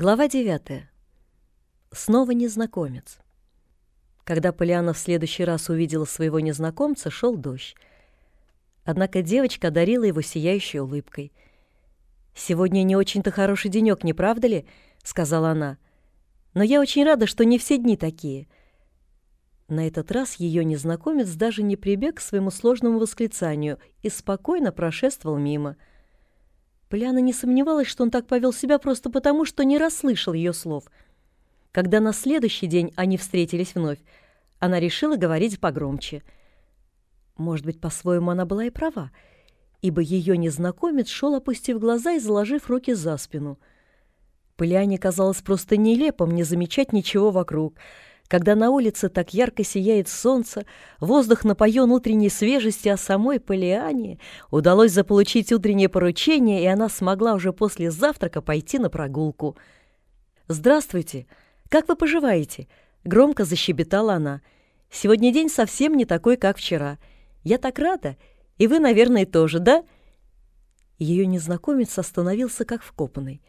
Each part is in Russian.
Глава 9. Снова незнакомец. Когда Полиана в следующий раз увидела своего незнакомца, шел дождь. Однако девочка одарила его сияющей улыбкой. «Сегодня не очень-то хороший денек, не правда ли?» — сказала она. «Но я очень рада, что не все дни такие». На этот раз ее незнакомец даже не прибег к своему сложному восклицанию и спокойно прошествовал мимо — Поляна не сомневалась, что он так повел себя просто потому, что не расслышал ее слов. Когда на следующий день они встретились вновь, она решила говорить погромче. Может быть, по-своему она была и права, ибо ее незнакомец шел, опустив глаза и заложив руки за спину. Поляне казалось просто нелепым не замечать ничего вокруг — когда на улице так ярко сияет солнце, воздух напоен утренней свежестью, а самой Полиане удалось заполучить утреннее поручение, и она смогла уже после завтрака пойти на прогулку. «Здравствуйте! Как вы поживаете?» — громко защебетала она. «Сегодня день совсем не такой, как вчера. Я так рада, и вы, наверное, тоже, да?» Ее незнакомец остановился как вкопанный.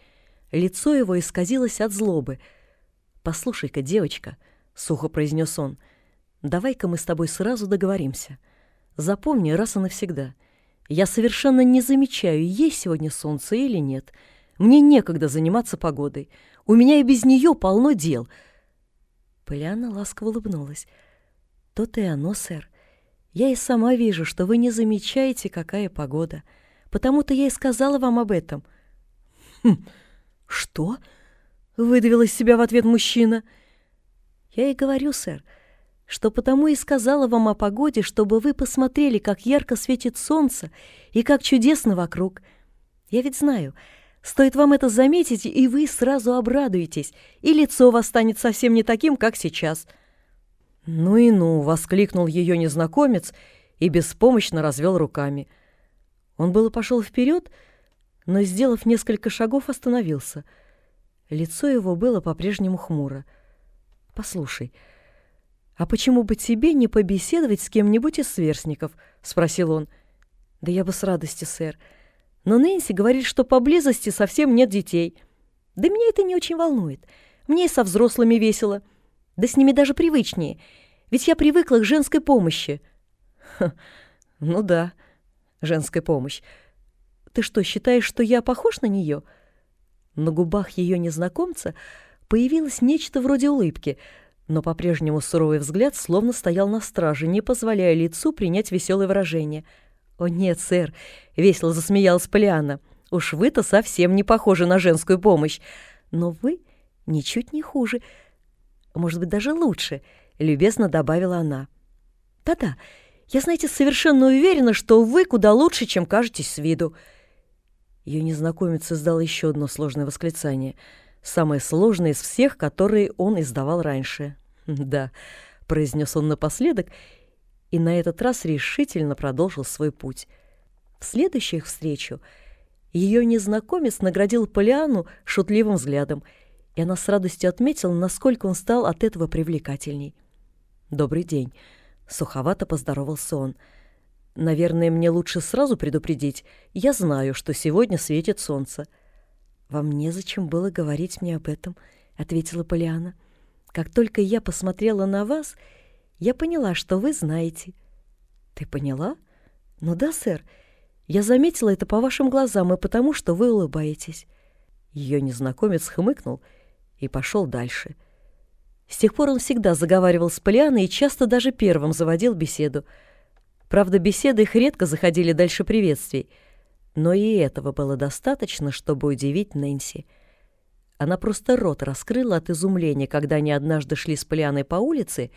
Лицо его исказилось от злобы. «Послушай-ка, девочка», — сухо произнес он. «Давай-ка мы с тобой сразу договоримся. Запомни раз и навсегда. Я совершенно не замечаю, есть сегодня солнце или нет. Мне некогда заниматься погодой. У меня и без нее полно дел». Поляна ласково улыбнулась. «То-то и оно, сэр. Я и сама вижу, что вы не замечаете, какая погода. Потому-то я и сказала вам об этом». «Хм, что?» — выдавил из себя в ответ мужчина — я и говорю, сэр, что потому и сказала вам о погоде, чтобы вы посмотрели, как ярко светит солнце и как чудесно вокруг. Я ведь знаю, стоит вам это заметить, и вы сразу обрадуетесь, и лицо у вас станет совсем не таким, как сейчас». «Ну и ну!» — воскликнул ее незнакомец и беспомощно развел руками. Он было пошел вперед, но, сделав несколько шагов, остановился. Лицо его было по-прежнему хмуро. «Послушай, а почему бы тебе не побеседовать с кем-нибудь из сверстников?» — спросил он. «Да я бы с радостью, сэр. Но Нэнси говорит, что поблизости совсем нет детей. Да меня это не очень волнует. Мне и со взрослыми весело. Да с ними даже привычнее. Ведь я привыкла к женской помощи». Ха, «Ну да, женская помощь. Ты что, считаешь, что я похож на нее?» На губах ее незнакомца — Появилось нечто вроде улыбки, но по-прежнему суровый взгляд словно стоял на страже, не позволяя лицу принять веселое выражение. «О нет, сэр!» — весело засмеялась Полиана. «Уж вы-то совсем не похожи на женскую помощь. Но вы ничуть не хуже. Может быть, даже лучше», — любезно добавила она. «Да-да, я, знаете, совершенно уверена, что вы куда лучше, чем кажетесь с виду». Ее незнакомец издал еще одно сложное восклицание — самое сложное из всех, которые он издавал раньше. «Да», — произнес он напоследок, и на этот раз решительно продолжил свой путь. В следующую встречу ее незнакомец наградил Полиану шутливым взглядом, и она с радостью отметила, насколько он стал от этого привлекательней. «Добрый день», — суховато поздоровался он. «Наверное, мне лучше сразу предупредить. Я знаю, что сегодня светит солнце». «Вам незачем было говорить мне об этом», — ответила Полиана. «Как только я посмотрела на вас, я поняла, что вы знаете». «Ты поняла?» «Ну да, сэр. Я заметила это по вашим глазам и потому, что вы улыбаетесь». Ее незнакомец хмыкнул и пошел дальше. С тех пор он всегда заговаривал с Полианой и часто даже первым заводил беседу. Правда, беседы их редко заходили дальше приветствий — но и этого было достаточно, чтобы удивить Нэнси. Она просто рот раскрыла от изумления, когда они однажды шли с Полианой по улице,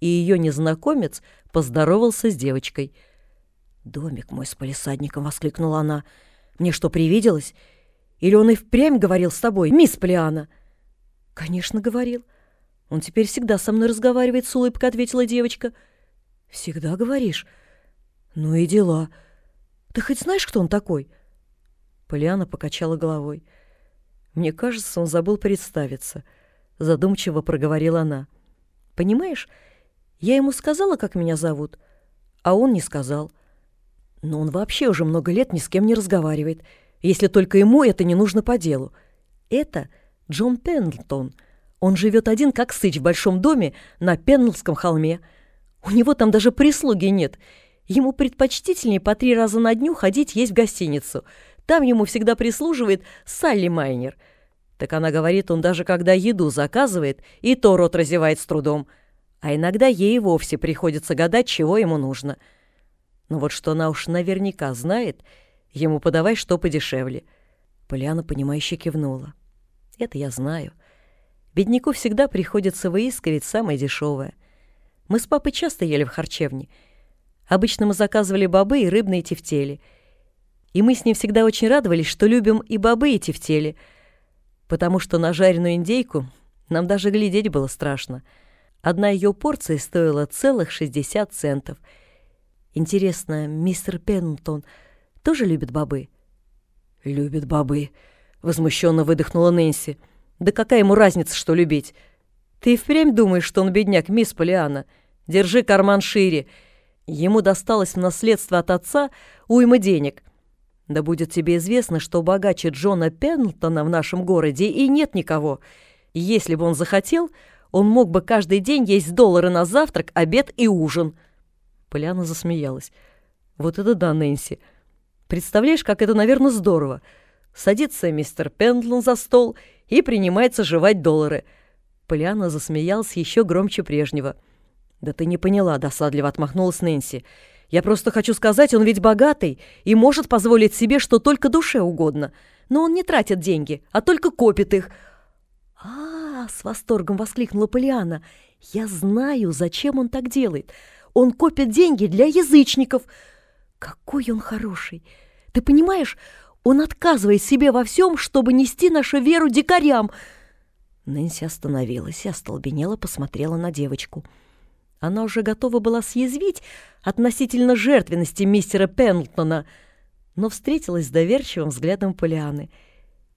и ее незнакомец поздоровался с девочкой. «Домик мой с полисадником!» — воскликнула она. «Мне что, привиделось? Или он и впрямь говорил с тобой, мисс Полиана?» «Конечно, говорил. Он теперь всегда со мной разговаривает с улыбкой», — ответила девочка. «Всегда говоришь? Ну и дела». Ты хоть знаешь, кто он такой?» Полиана покачала головой. «Мне кажется, он забыл представиться», — задумчиво проговорила она. «Понимаешь, я ему сказала, как меня зовут, а он не сказал. Но он вообще уже много лет ни с кем не разговаривает, если только ему это не нужно по делу. Это Джон Пендлтон. Он живет один, как сыч, в большом доме на Пендлском холме. У него там даже прислуги нет. Ему предпочтительнее по три раза на дню ходить есть в гостиницу. Там ему всегда прислуживает Салли Майнер. Так она говорит, он даже когда еду заказывает, и то рот разевает с трудом. А иногда ей вовсе приходится гадать, чего ему нужно. Но вот что она уж наверняка знает, ему подавай что подешевле. Поляна, понимающе кивнула. Это я знаю. Бедняку всегда приходится выискивать самое дешевое. Мы с папой часто ели в харчевне. Обычно мы заказывали бобы и рыбные тефтели. И мы с ним всегда очень радовались, что любим и бобы, и тефтели, потому что на жареную индейку нам даже глядеть было страшно. Одна ее порция стоила целых 60 центов. Интересно, мистер Пеннтон тоже любит бобы? «Любит бобы», — возмущенно выдохнула Нэнси. «Да какая ему разница, что любить? Ты впрямь думаешь, что он бедняк, мисс Полиана? Держи карман шире. Ему досталось в наследство от отца уйма денег. Да будет тебе известно, что богаче Джона Пендлтона в нашем городе и нет никого. Если бы он захотел, он мог бы каждый день есть доллары на завтрак, обед и ужин». Поляна засмеялась. «Вот это да, Нэнси!» Представляешь, как это, наверное, здорово. Садится мистер Пендлон за стол и принимается жевать доллары. Полиана засмеялась еще громче прежнего. «Да ты не поняла», — досадливо отмахнулась Нэнси. «Я просто хочу сказать, он ведь богатый и может позволить себе, что только душе угодно. Но он не тратит деньги, а только копит их». «А, -а, -а с восторгом воскликнула Полиана. «Я знаю, зачем он так делает. Он копит деньги для язычников». Какой он хороший! Ты понимаешь, он отказывает себе во всем, чтобы нести нашу веру дикарям. Нэнси остановилась и остолбенела посмотрела на девочку. Она уже готова была съязвить относительно жертвенности мистера Пендлтона, но встретилась с доверчивым взглядом Полианы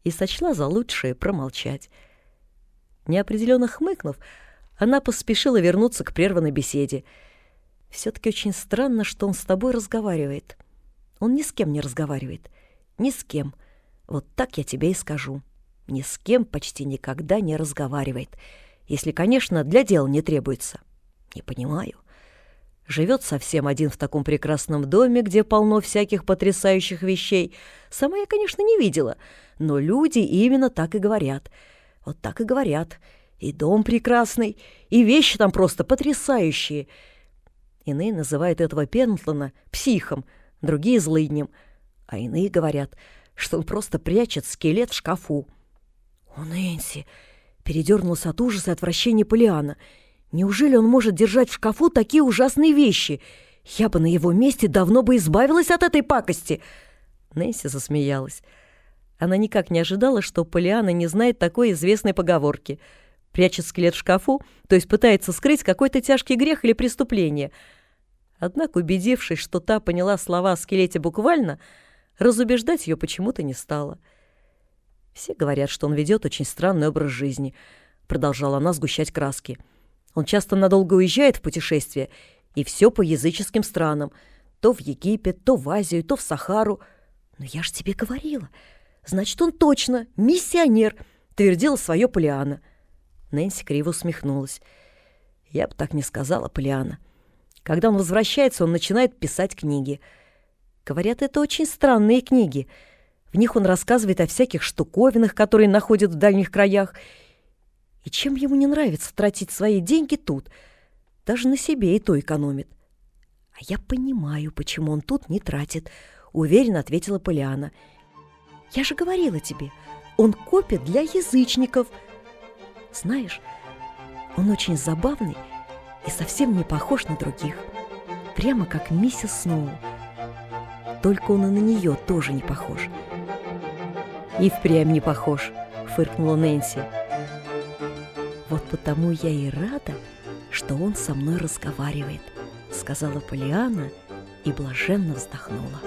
и сочла за лучшее промолчать. Неопределенно хмыкнув, она поспешила вернуться к прерванной беседе — все-таки очень странно, что он с тобой разговаривает. Он ни с кем не разговаривает. Ни с кем. Вот так я тебе и скажу. Ни с кем почти никогда не разговаривает. Если, конечно, для дела не требуется. Не понимаю. Живет совсем один в таком прекрасном доме, где полно всяких потрясающих вещей. Сама я, конечно, не видела, но люди именно так и говорят. Вот так и говорят. И дом прекрасный, и вещи там просто потрясающие — Иные называют этого Пентлона психом, другие — злыднем, а иные говорят, что он просто прячет скелет в шкафу. «О, Нэнси!» — передернулся от ужаса и отвращения Полиана. «Неужели он может держать в шкафу такие ужасные вещи? Я бы на его месте давно бы избавилась от этой пакости!» Нэнси засмеялась. Она никак не ожидала, что Полиана не знает такой известной поговорки. Прячет скелет в шкафу, то есть пытается скрыть какой-то тяжкий грех или преступление — Однако, убедившись, что та поняла слова о скелете буквально, разубеждать ее почему-то не стала. «Все говорят, что он ведет очень странный образ жизни», — продолжала она сгущать краски. «Он часто надолго уезжает в путешествие, и все по языческим странам. То в Египет, то в Азию, то в Сахару. Но я ж тебе говорила. Значит, он точно миссионер», — твердила свое Полиана. Нэнси криво усмехнулась. «Я бы так не сказала, Полиана. Когда он возвращается, он начинает писать книги. Говорят, это очень странные книги. В них он рассказывает о всяких штуковинах, которые находят в дальних краях. И чем ему не нравится тратить свои деньги тут? Даже на себе и то экономит. А я понимаю, почему он тут не тратит, уверенно ответила Полиана. Я же говорила тебе, он копит для язычников. Знаешь, он очень забавный и совсем не похож на других. Прямо как миссис Сноу. Только он и на нее тоже не похож. «И впрямь не похож», — фыркнула Нэнси. «Вот потому я и рада, что он со мной разговаривает», — сказала Полиана и блаженно вздохнула.